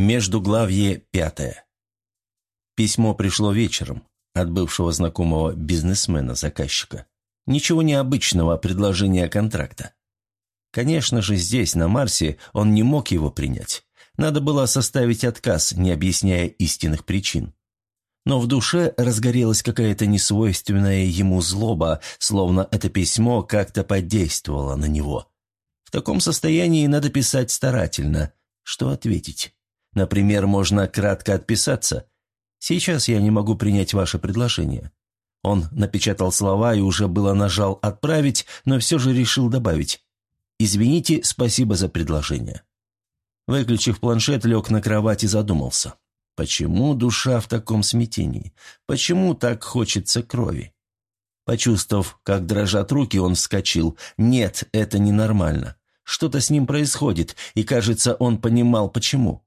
Междуглавье пятое. Письмо пришло вечером от бывшего знакомого бизнесмена-заказчика. Ничего необычного предложения контракта. Конечно же, здесь, на Марсе, он не мог его принять. Надо было составить отказ, не объясняя истинных причин. Но в душе разгорелась какая-то несвойственная ему злоба, словно это письмо как-то подействовало на него. В таком состоянии надо писать старательно. Что ответить? Например, можно кратко отписаться. «Сейчас я не могу принять ваше предложение». Он напечатал слова и уже было нажал «отправить», но все же решил добавить «Извините, спасибо за предложение». Выключив планшет, лег на кровать и задумался. Почему душа в таком смятении? Почему так хочется крови? Почувствовав, как дрожат руки, он вскочил. Нет, это ненормально. Что-то с ним происходит, и, кажется, он понимал, почему.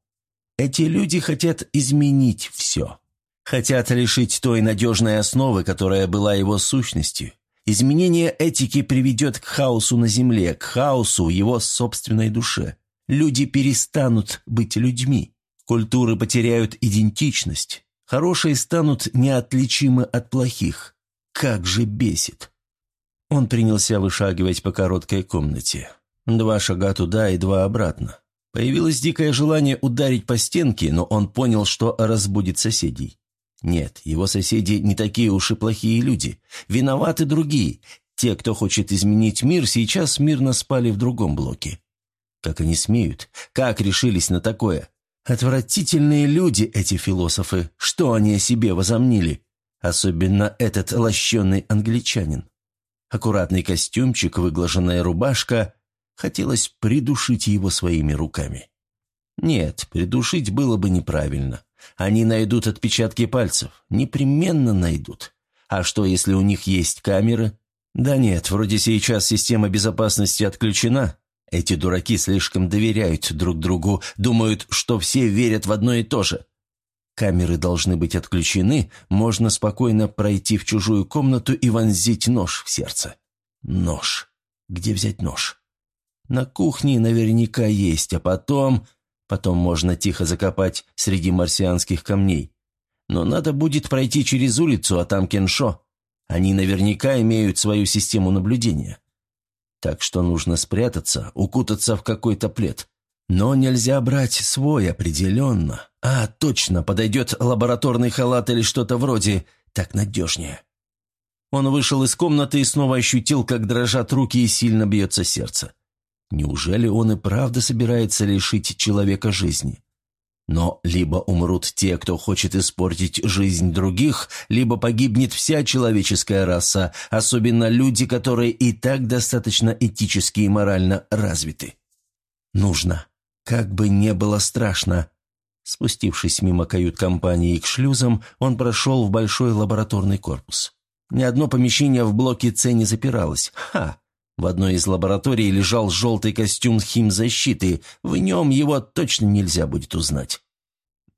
Эти люди хотят изменить все. Хотят лишить той надежной основы, которая была его сущностью. Изменение этики приведет к хаосу на Земле, к хаосу его собственной душе. Люди перестанут быть людьми. Культуры потеряют идентичность. Хорошие станут неотличимы от плохих. Как же бесит. Он принялся вышагивать по короткой комнате. Два шага туда и два обратно. Появилось дикое желание ударить по стенке, но он понял, что разбудит соседей. Нет, его соседи не такие уж и плохие люди. Виноваты другие. Те, кто хочет изменить мир, сейчас мирно спали в другом блоке. Как они смеют? Как решились на такое? Отвратительные люди эти философы. Что они о себе возомнили? Особенно этот лощеный англичанин. Аккуратный костюмчик, выглаженная рубашка, Хотелось придушить его своими руками. Нет, придушить было бы неправильно. Они найдут отпечатки пальцев. Непременно найдут. А что, если у них есть камеры? Да нет, вроде сейчас система безопасности отключена. Эти дураки слишком доверяют друг другу, думают, что все верят в одно и то же. Камеры должны быть отключены, можно спокойно пройти в чужую комнату и вонзить нож в сердце. Нож. Где взять нож? На кухне наверняка есть, а потом... Потом можно тихо закопать среди марсианских камней. Но надо будет пройти через улицу, а там Кеншо. Они наверняка имеют свою систему наблюдения. Так что нужно спрятаться, укутаться в какой-то плед. Но нельзя брать свой определенно. А, точно, подойдет лабораторный халат или что-то вроде. Так надежнее. Он вышел из комнаты и снова ощутил, как дрожат руки и сильно бьется сердце. Неужели он и правда собирается лишить человека жизни? Но либо умрут те, кто хочет испортить жизнь других, либо погибнет вся человеческая раса, особенно люди, которые и так достаточно этически и морально развиты. Нужно. Как бы не было страшно. Спустившись мимо кают-компании к шлюзам, он прошел в большой лабораторный корпус. Ни одно помещение в блоке С не запиралось. Ха! В одной из лабораторий лежал желтый костюм химзащиты, в нем его точно нельзя будет узнать.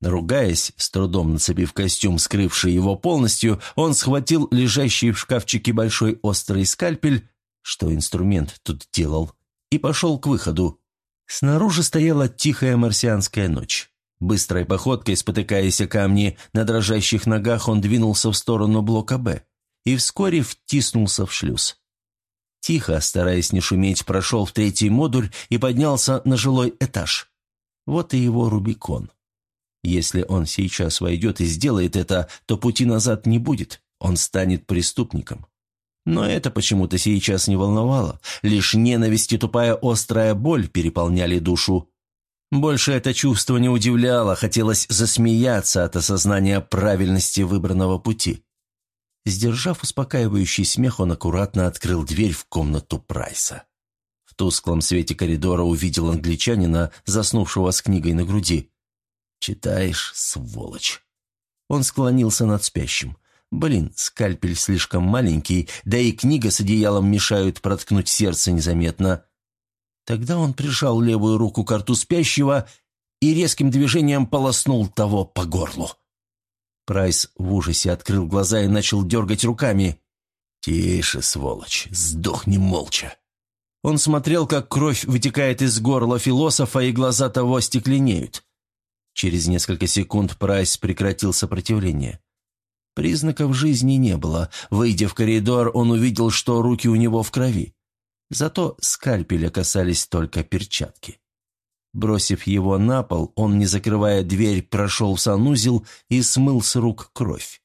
Ругаясь, с трудом нацепив костюм, скрывший его полностью, он схватил лежащий в шкафчике большой острый скальпель, что инструмент тут делал, и пошел к выходу. Снаружи стояла тихая марсианская ночь. Быстрой походкой, спотыкаясь о камни, на дрожащих ногах он двинулся в сторону блока «Б» и вскоре втиснулся в шлюз. Тихо, стараясь не шуметь, прошел в третий модуль и поднялся на жилой этаж. Вот и его Рубикон. Если он сейчас войдет и сделает это, то пути назад не будет, он станет преступником. Но это почему-то сейчас не волновало. Лишь ненависть и тупая острая боль переполняли душу. Больше это чувство не удивляло, хотелось засмеяться от осознания правильности выбранного пути. Сдержав успокаивающий смех, он аккуратно открыл дверь в комнату Прайса. В тусклом свете коридора увидел англичанина, заснувшего с книгой на груди. «Читаешь, сволочь!» Он склонился над спящим. Блин, скальпель слишком маленький, да и книга с одеялом мешают проткнуть сердце незаметно. Тогда он прижал левую руку к рту спящего и резким движением полоснул того по горлу. Прайс в ужасе открыл глаза и начал дергать руками. «Тише, сволочь, сдохни молча». Он смотрел, как кровь вытекает из горла философа, и глаза того стекленеют. Через несколько секунд Прайс прекратил сопротивление. Признаков жизни не было. Выйдя в коридор, он увидел, что руки у него в крови. Зато скальпеля касались только перчатки. Бросив его на пол, он, не закрывая дверь, прошел в санузел и смыл с рук кровь.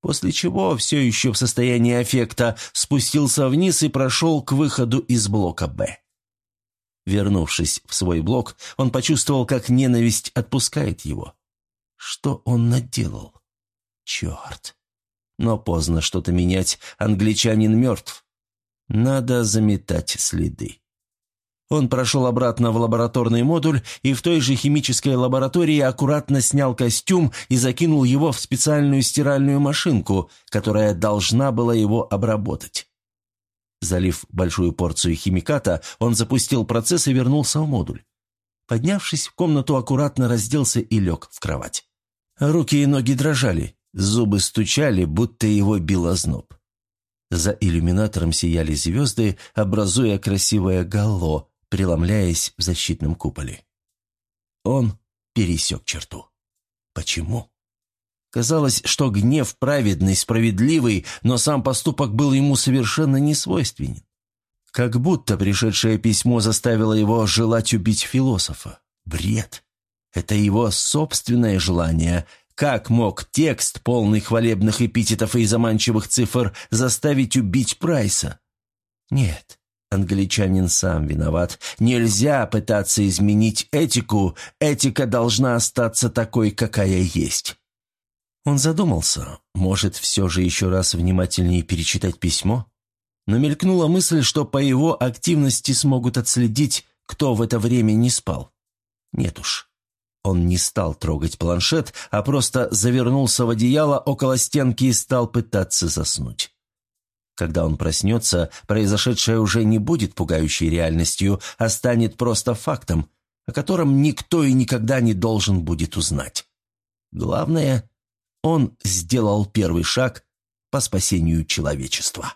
После чего, все еще в состоянии аффекта, спустился вниз и прошел к выходу из блока «Б». Вернувшись в свой блок, он почувствовал, как ненависть отпускает его. Что он наделал? Черт! Но поздно что-то менять, англичанин мертв. Надо заметать следы. Он прошел обратно в лабораторный модуль и в той же химической лаборатории аккуратно снял костюм и закинул его в специальную стиральную машинку, которая должна была его обработать. Залив большую порцию химиката, он запустил процесс и вернулся в модуль. Поднявшись в комнату, аккуратно разделся и лег в кровать. Руки и ноги дрожали, зубы стучали, будто его бил озноб. За иллюминатором сияли звезды, образуя красивое гало, преломляясь в защитном куполе. Он пересек черту. Почему? Казалось, что гнев праведный, справедливый, но сам поступок был ему совершенно несвойственен. Как будто пришедшее письмо заставило его желать убить философа. Бред. Это его собственное желание. Как мог текст, полный хвалебных эпитетов и заманчивых цифр, заставить убить Прайса? Нет, англичанин сам виноват. Нельзя пытаться изменить этику. Этика должна остаться такой, какая есть. Он задумался, может, все же еще раз внимательнее перечитать письмо? Но мелькнула мысль, что по его активности смогут отследить, кто в это время не спал. Нет уж. Он не стал трогать планшет, а просто завернулся в одеяло около стенки и стал пытаться заснуть. Когда он проснется, произошедшее уже не будет пугающей реальностью, а станет просто фактом, о котором никто и никогда не должен будет узнать. Главное, он сделал первый шаг по спасению человечества.